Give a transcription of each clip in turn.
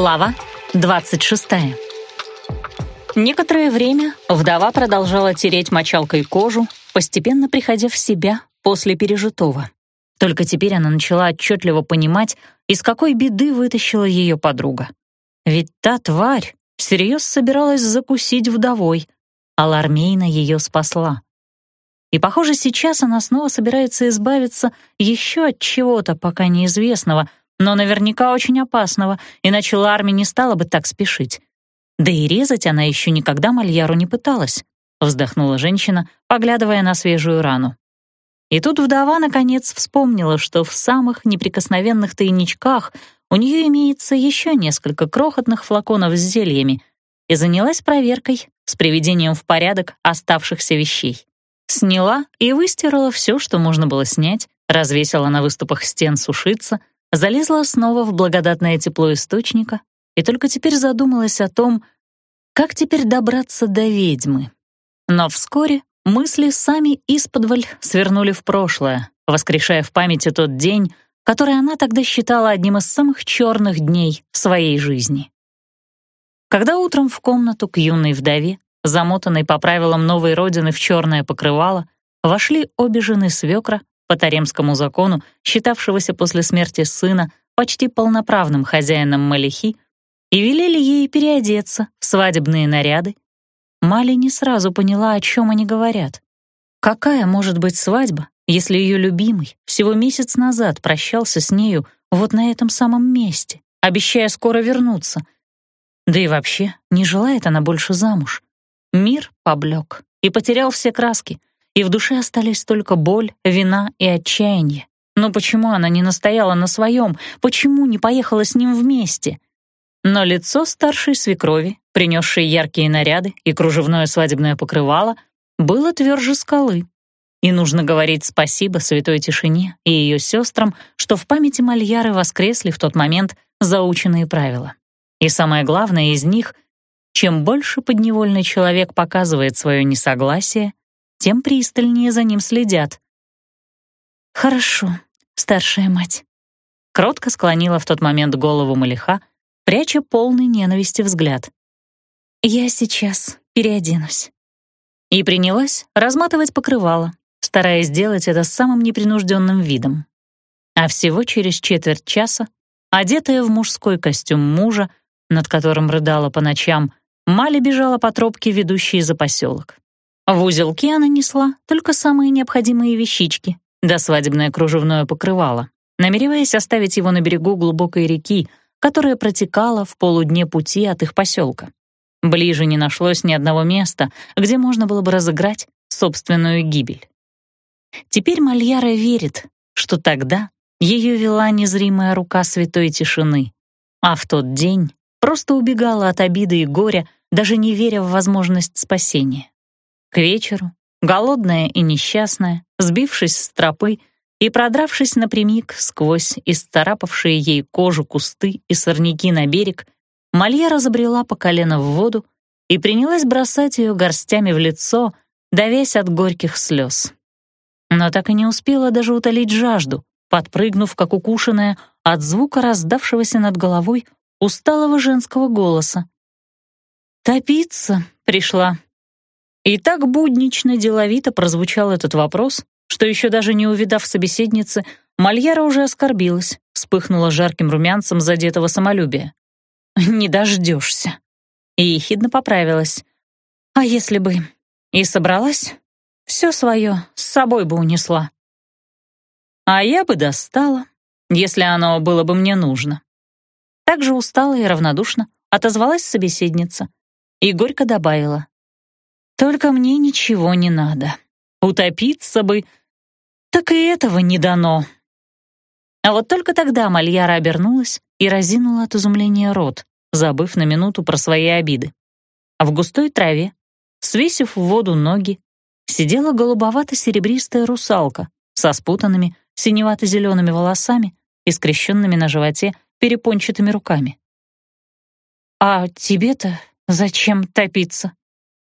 Глава 26. Некоторое время вдова продолжала тереть мочалкой кожу, постепенно приходя в себя после пережитого. Только теперь она начала отчетливо понимать, из какой беды вытащила ее подруга. Ведь та тварь всерьез собиралась закусить вдовой, а Лармейна ее спасла. И, похоже, сейчас она снова собирается избавиться еще от чего-то пока неизвестного — но наверняка очень опасного, иначе Ларми не стала бы так спешить. Да и резать она еще никогда Мальяру не пыталась, вздохнула женщина, поглядывая на свежую рану. И тут вдова наконец вспомнила, что в самых неприкосновенных тайничках у нее имеется еще несколько крохотных флаконов с зельями, и занялась проверкой с приведением в порядок оставшихся вещей. Сняла и выстирала все, что можно было снять, развесила на выступах стен сушиться, залезла снова в благодатное тепло источника и только теперь задумалась о том, как теперь добраться до ведьмы. Но вскоре мысли сами исподволь свернули в прошлое, воскрешая в памяти тот день, который она тогда считала одним из самых черных дней своей жизни. Когда утром в комнату к юной вдове, замотанной по правилам новой родины в черное покрывало, вошли обе жены свекра по таремскому закону, считавшегося после смерти сына почти полноправным хозяином Малихи, и велели ей переодеться в свадебные наряды. Мали не сразу поняла, о чем они говорят. Какая может быть свадьба, если ее любимый всего месяц назад прощался с нею вот на этом самом месте, обещая скоро вернуться? Да и вообще, не желает она больше замуж. Мир поблек и потерял все краски — и в душе остались только боль, вина и отчаяние. Но почему она не настояла на своем? Почему не поехала с ним вместе? Но лицо старшей свекрови, принесшей яркие наряды и кружевное свадебное покрывало, было тверже скалы. И нужно говорить спасибо святой тишине и ее сестрам, что в памяти Мальяры воскресли в тот момент заученные правила. И самое главное из них — чем больше подневольный человек показывает свое несогласие, тем пристальнее за ним следят. «Хорошо, старшая мать», — кротко склонила в тот момент голову Малиха, пряча полный ненависти взгляд. «Я сейчас переоденусь». И принялась разматывать покрывало, стараясь сделать это с самым непринужденным видом. А всего через четверть часа, одетая в мужской костюм мужа, над которым рыдала по ночам, Мали бежала по тропке, ведущей за поселок. В узелке она несла только самые необходимые вещички, да свадебное кружевное покрывало, намереваясь оставить его на берегу глубокой реки, которая протекала в полудне пути от их поселка. Ближе не нашлось ни одного места, где можно было бы разыграть собственную гибель. Теперь Мальяра верит, что тогда ее вела незримая рука святой тишины, а в тот день просто убегала от обиды и горя, даже не веря в возможность спасения. К вечеру, голодная и несчастная, сбившись с тропы и продравшись напрямик сквозь исцарапавшие ей кожу кусты и сорняки на берег, Малья разобрела по колено в воду и принялась бросать ее горстями в лицо, давясь от горьких слез. Но так и не успела даже утолить жажду, подпрыгнув, как укушенная, от звука раздавшегося над головой усталого женского голоса. «Топиться пришла», и так буднично деловито прозвучал этот вопрос, что еще даже не увидав собеседницы, Мальяра уже оскорбилась, вспыхнула жарким румянцем задетого самолюбия. «Не дождешься». И ехидно поправилась. «А если бы и собралась, все свое с собой бы унесла». «А я бы достала, если оно было бы мне нужно». Так же устала и равнодушно отозвалась собеседница и горько добавила. Только мне ничего не надо. Утопиться бы, так и этого не дано. А вот только тогда Мальяра обернулась и разинула от изумления рот, забыв на минуту про свои обиды. А в густой траве, свесив в воду ноги, сидела голубовато-серебристая русалка со спутанными синевато-зелеными волосами и скрещенными на животе перепончатыми руками. «А тебе-то зачем топиться?»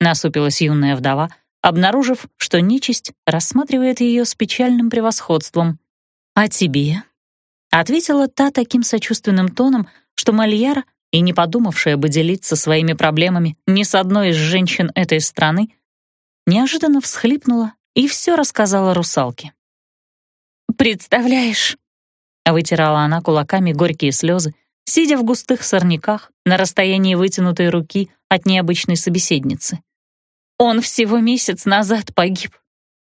Насупилась юная вдова, обнаружив, что нечисть рассматривает ее с печальным превосходством. «А тебе?» — ответила та таким сочувственным тоном, что Мальяра и не подумавшая бы делиться своими проблемами ни с одной из женщин этой страны, неожиданно всхлипнула и все рассказала русалке. «Представляешь?» — вытирала она кулаками горькие слезы, сидя в густых сорняках на расстоянии вытянутой руки от необычной собеседницы. «Он всего месяц назад погиб.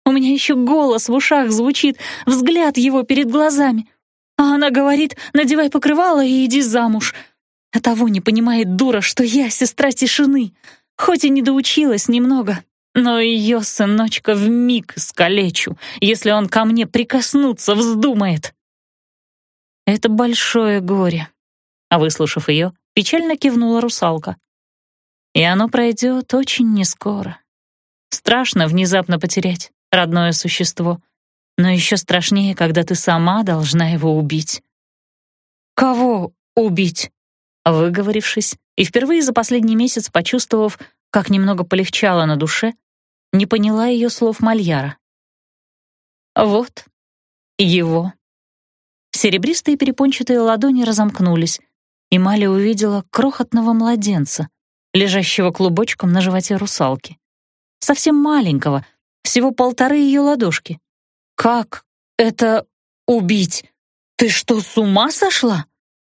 У меня еще голос в ушах звучит, взгляд его перед глазами. А она говорит, надевай покрывало и иди замуж. А того не понимает дура, что я сестра тишины. Хоть и не доучилась немного, но ее сыночка вмиг искалечу, если он ко мне прикоснуться вздумает. Это большое горе. А выслушав ее, печально кивнула русалка. И оно пройдет очень нескоро. Страшно внезапно потерять родное существо, но еще страшнее, когда ты сама должна его убить. «Кого убить?» Выговорившись и впервые за последний месяц почувствовав, как немного полегчало на душе, не поняла ее слов Мальяра. «Вот, его». Серебристые перепончатые ладони разомкнулись, и Мали увидела крохотного младенца, лежащего клубочком на животе русалки. Совсем маленького, всего полторы ее ладошки. «Как это убить? Ты что, с ума сошла?»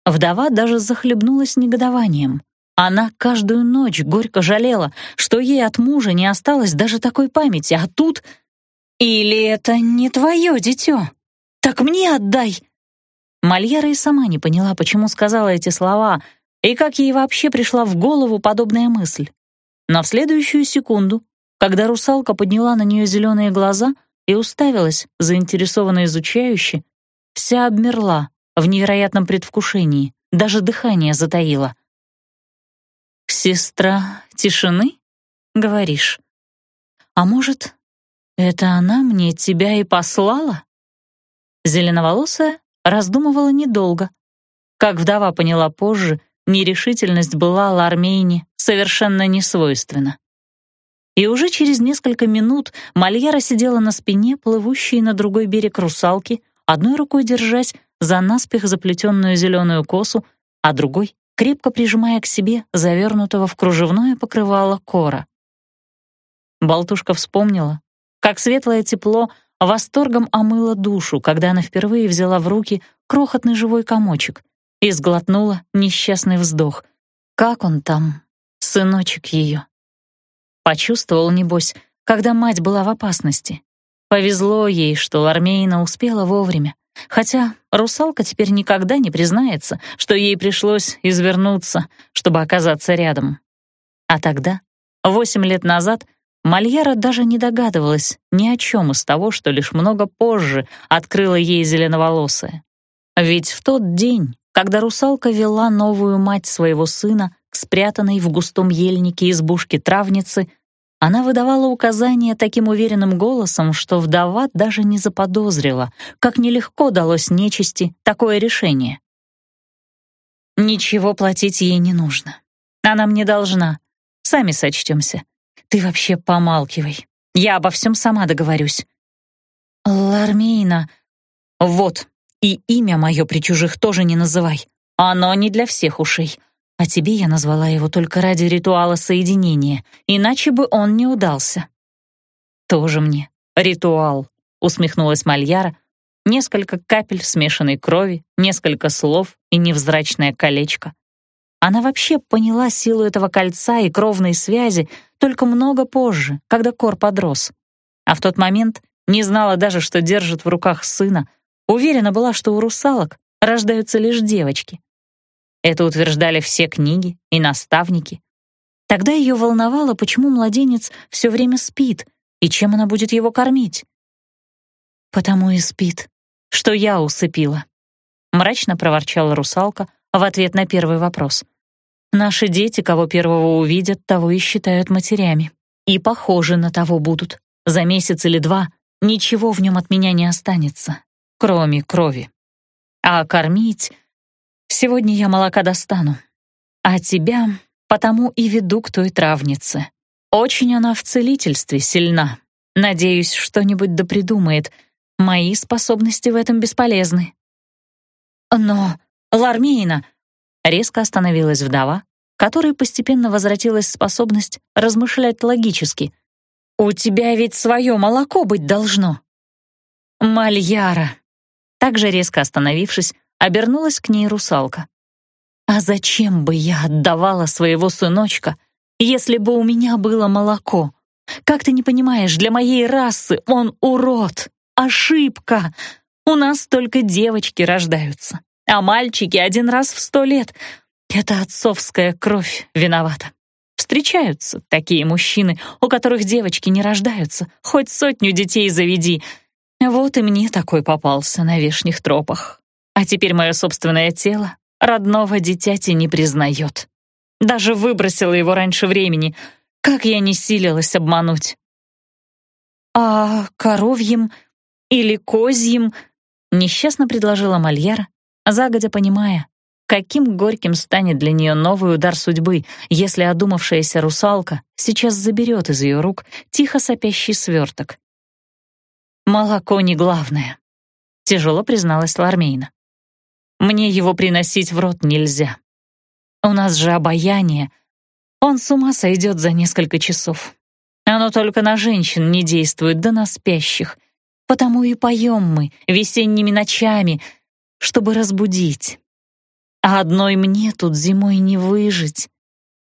Вдова даже захлебнулась негодованием. Она каждую ночь горько жалела, что ей от мужа не осталось даже такой памяти, а тут... «Или это не твое дитё? Так мне отдай!» Мальяра и сама не поняла, почему сказала эти слова, и как ей вообще пришла в голову подобная мысль. Но в следующую секунду, когда русалка подняла на нее зеленые глаза и уставилась, заинтересованно изучающе, вся обмерла в невероятном предвкушении, даже дыхание затаила. «Сестра тишины?» — говоришь. «А может, это она мне тебя и послала?» Зеленоволосая раздумывала недолго. Как вдова поняла позже, нерешительность была Лармейне совершенно несвойственна. И уже через несколько минут Мальяра сидела на спине, плывущей на другой берег русалки, одной рукой держась за наспех заплетенную зеленую косу, а другой крепко прижимая к себе завернутого в кружевное покрывало кора. Болтушка вспомнила, как светлое тепло восторгом омыло душу, когда она впервые взяла в руки крохотный живой комочек и сглотнула несчастный вздох. Как он там, сыночек ее? Почувствовал, небось, когда мать была в опасности. Повезло ей, что Лармейна успела вовремя. Хотя русалка теперь никогда не признается, что ей пришлось извернуться, чтобы оказаться рядом. А тогда, восемь лет назад, Мальяра даже не догадывалась ни о чем из того, что лишь много позже открыла ей зеленоволосая. Ведь в тот день, когда русалка вела новую мать своего сына к спрятанной в густом ельнике избушке травницы, она выдавала указания таким уверенным голосом, что вдова даже не заподозрила, как нелегко далось нечисти такое решение. «Ничего платить ей не нужно. Она мне должна. Сами сочтемся. Ты вообще помалкивай. Я обо всем сама договорюсь». «Лармейна...» «Вот, и имя мое при чужих тоже не называй. Оно не для всех ушей. А тебе я назвала его только ради ритуала соединения, иначе бы он не удался». «Тоже мне ритуал», — усмехнулась Мальяра. Несколько капель смешанной крови, несколько слов и невзрачное колечко. Она вообще поняла силу этого кольца и кровной связи только много позже, когда Кор подрос. А в тот момент не знала даже, что держит в руках сына, уверена была, что у русалок рождаются лишь девочки. Это утверждали все книги и наставники. Тогда ее волновало, почему младенец все время спит и чем она будет его кормить. «Потому и спит, что я усыпила», — мрачно проворчала русалка в ответ на первый вопрос. «Наши дети, кого первого увидят, того и считают матерями. И похожи на того будут. За месяц или два ничего в нем от меня не останется, кроме крови. А кормить Сегодня я молока достану. А тебя потому и веду к той травнице. Очень она в целительстве сильна. Надеюсь, что-нибудь да. Мои способности в этом бесполезны. Но, Лармейна, Резко остановилась вдова, которой постепенно возвратилась способность размышлять логически. «У тебя ведь свое молоко быть должно!» «Мальяра!» Также резко остановившись, обернулась к ней русалка. «А зачем бы я отдавала своего сыночка, если бы у меня было молоко? Как ты не понимаешь, для моей расы он урод, ошибка. У нас только девочки рождаются, а мальчики один раз в сто лет. Это отцовская кровь виновата. Встречаются такие мужчины, у которых девочки не рождаются, хоть сотню детей заведи — вот и мне такой попался на вешних тропах. А теперь мое собственное тело родного дитяти не признает. Даже выбросила его раньше времени. Как я не силилась обмануть. «А коровьим или козьим?» — несчастно предложила Мальяра, загодя понимая, каким горьким станет для нее новый удар судьбы, если одумавшаяся русалка сейчас заберет из ее рук тихо сопящий сверток. «Молоко не главное», — тяжело призналась Лармейна. «Мне его приносить в рот нельзя. У нас же обаяние. Он с ума сойдет за несколько часов. Оно только на женщин не действует, да на спящих. Потому и поем мы весенними ночами, чтобы разбудить. А одной мне тут зимой не выжить.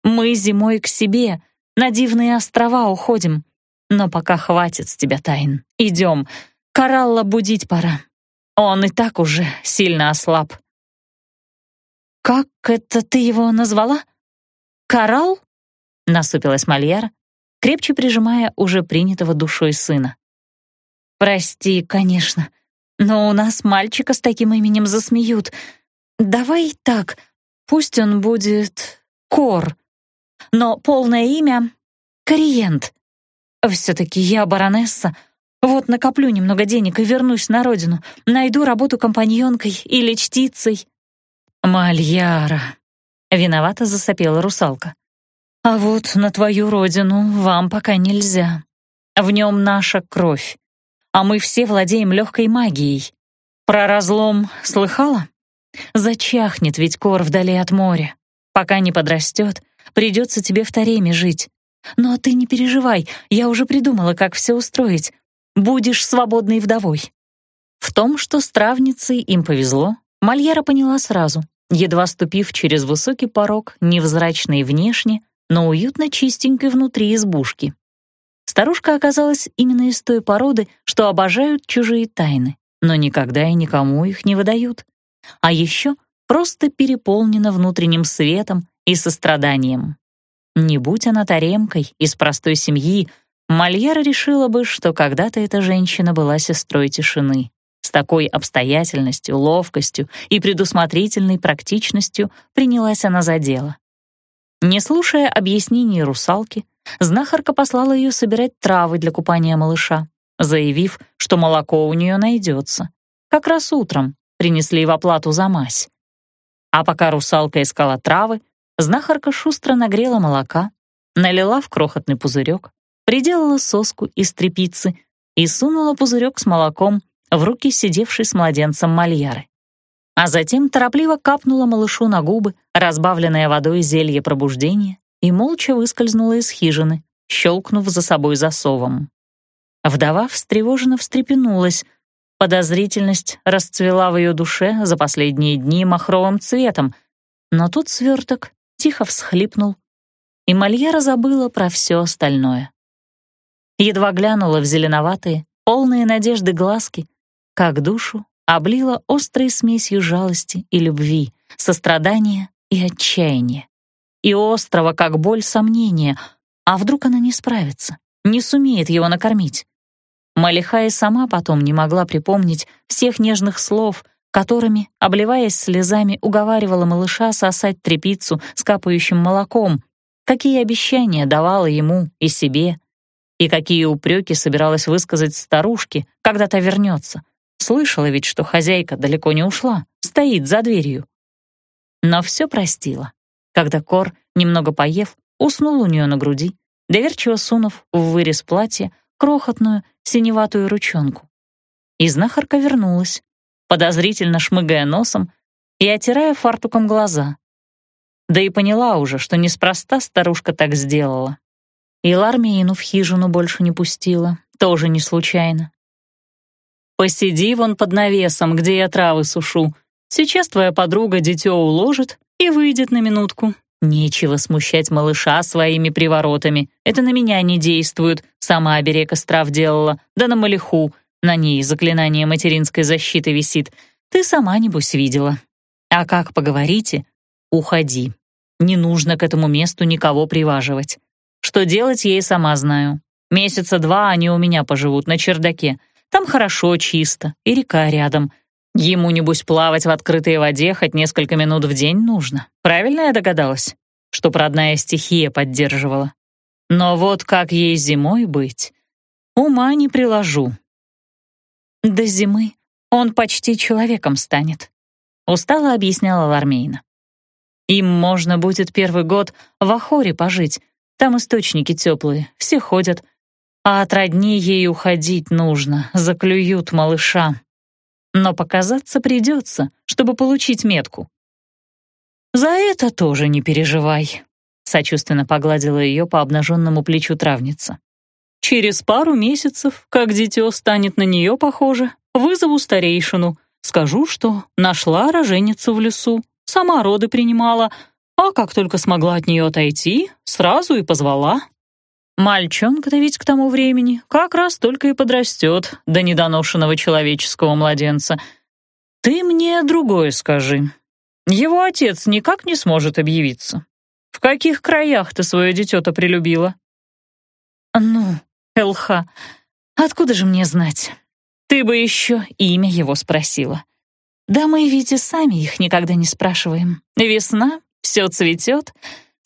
Мы зимой к себе на дивные острова уходим. Но пока хватит с тебя тайн. Идем. Коралла будить пора. Он и так уже сильно ослаб. «Как это ты его назвала? Коралл?» — насупилась Мольер, крепче прижимая уже принятого душой сына. «Прости, конечно, но у нас мальчика с таким именем засмеют. Давай так, пусть он будет Кор, но полное имя — Кориент. Все-таки я баронесса. Вот накоплю немного денег и вернусь на родину. Найду работу компаньонкой или чтицей». «Мальяра», — виновато засопела русалка. «А вот на твою родину вам пока нельзя. В нем наша кровь, а мы все владеем легкой магией. Про разлом слыхала? Зачахнет ведь кор вдали от моря. Пока не подрастет, придется тебе в Тареме жить. Но ты не переживай, я уже придумала, как все устроить. Будешь свободной вдовой». В том, что с травницей им повезло, Мальера поняла сразу, едва ступив через высокий порог, невзрачный внешне, но уютно чистенькой внутри избушки. Старушка оказалась именно из той породы, что обожают чужие тайны, но никогда и никому их не выдают. А еще просто переполнена внутренним светом и состраданием. Не будь она таремкой из простой семьи, Мальера решила бы, что когда-то эта женщина была сестрой тишины. С такой обстоятельностью, ловкостью и предусмотрительной практичностью принялась она за дело. Не слушая объяснений русалки, знахарка послала ее собирать травы для купания малыша, заявив, что молоко у нее найдется. Как раз утром принесли в оплату за мазь. А пока русалка искала травы, Знахарка шустро нагрела молока, налила в крохотный пузырек, приделала соску из трепицы и сунула пузырек с молоком в руки сидевшей с младенцем мальяры. А затем торопливо капнула малышу на губы, разбавленное водой зелье пробуждения, и молча выскользнула из хижины, щелкнув за собой засовом. Вдова встревоженно встрепенулась. Подозрительность расцвела в ее душе за последние дни махровым цветом, но тут сверток тихо всхлипнул, и Мольера забыла про все остальное. Едва глянула в зеленоватые, полные надежды глазки, как душу облила острой смесью жалости и любви, сострадания и отчаяния. И острого, как боль, сомнения, а вдруг она не справится, не сумеет его накормить. Малиха и сама потом не могла припомнить всех нежных слов — которыми, обливаясь слезами, уговаривала малыша сосать трепицу с капающим молоком, какие обещания давала ему и себе, и какие упреки собиралась высказать старушке, когда та вернется. Слышала ведь, что хозяйка далеко не ушла, стоит за дверью. Но все простила, когда Кор, немного поев, уснул у нее на груди, доверчиво сунув в вырез платья крохотную синеватую ручонку. И знахарка вернулась, подозрительно шмыгая носом и отирая фартуком глаза, да и поняла уже, что неспроста старушка так сделала. И Лармейну в хижину больше не пустила, тоже не случайно. «Посиди вон под навесом, где я травы сушу. Сейчас твоя подруга дитё уложит и выйдет на минутку. Нечего смущать малыша своими приворотами. Это на меня не действует. Сама оберег остров делала, да на малиху. На ней заклинание материнской защиты висит. Ты сама, небось, видела. А как поговорите, уходи. Не нужно к этому месту никого приваживать. Что делать, я и сама знаю. Месяца два они у меня поживут на чердаке. Там хорошо, чисто, и река рядом. Ему, небось, плавать в открытой воде хоть несколько минут в день нужно. Правильно я догадалась? Что родная стихия поддерживала. Но вот как ей зимой быть? Ума не приложу. До зимы он почти человеком станет. Устало объясняла Лармейна. Им можно будет первый год в Ахоре пожить. Там источники теплые, все ходят, а от родни ей уходить нужно, заклюют малыша. Но показаться придется, чтобы получить метку. «За это тоже не переживай», — сочувственно погладила ее по обнаженному плечу травница. «Через пару месяцев, как дитё станет на нее похоже, вызову старейшину, скажу, что нашла роженицу в лесу, сама роды принимала, а как только смогла от нее отойти, сразу и позвала. Мальчонка-то ведь к тому времени как раз только и подрастет до недоношенного человеческого младенца. Ты мне другое скажи. Его отец никак не сможет объявиться. В каких краях ты свое дитё-то прилюбила? Ну, Элха, откуда же мне знать? Ты бы еще имя его спросила. Да мы ведь сами их никогда не спрашиваем. Весна, все цветет,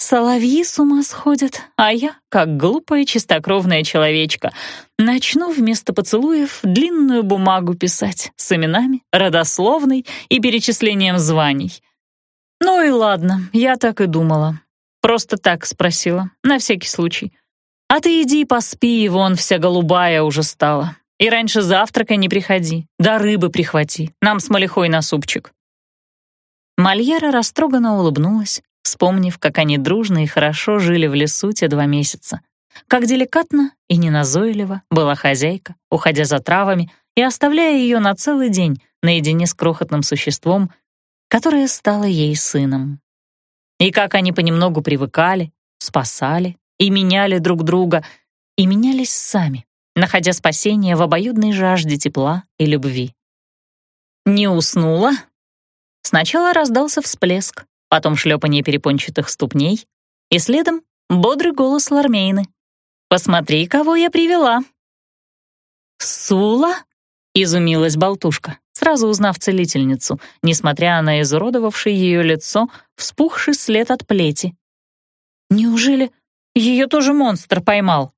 Соловьи с ума сходят, а я, как глупая чистокровная человечка, начну вместо поцелуев длинную бумагу писать с именами, родословной и перечислением званий. Ну и ладно, я так и думала. Просто так спросила, на всякий случай. А ты иди поспи, вон вся голубая уже стала. И раньше завтрака не приходи, да рыбы прихвати, нам с Малихой на супчик. Мальяра растроганно улыбнулась, вспомнив, как они дружно и хорошо жили в лесу те два месяца. Как деликатно и неназойливо была хозяйка, уходя за травами и оставляя ее на целый день наедине с крохотным существом, которое стало ей сыном. И как они понемногу привыкали, спасали и меняли друг друга, и менялись сами, находя спасение в обоюдной жажде тепла и любви. Не уснула? Сначала раздался всплеск, потом шлепанье перепончатых ступней, и следом бодрый голос Лармейны. «Посмотри, кого я привела!» «Сула?» — изумилась болтушка, сразу узнав целительницу, несмотря на изуродовавшее ее лицо, вспухший след от плети. «Неужели ее тоже монстр поймал?»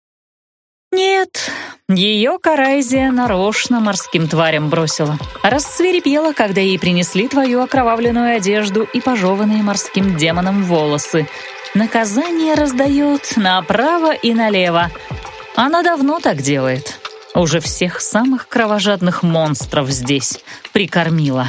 «Нет, ее Карайзия нарочно морским тварям бросила. Рассверепела, когда ей принесли твою окровавленную одежду и пожеванные морским демоном волосы. Наказание раздает направо и налево. Она давно так делает. Уже всех самых кровожадных монстров здесь прикормила».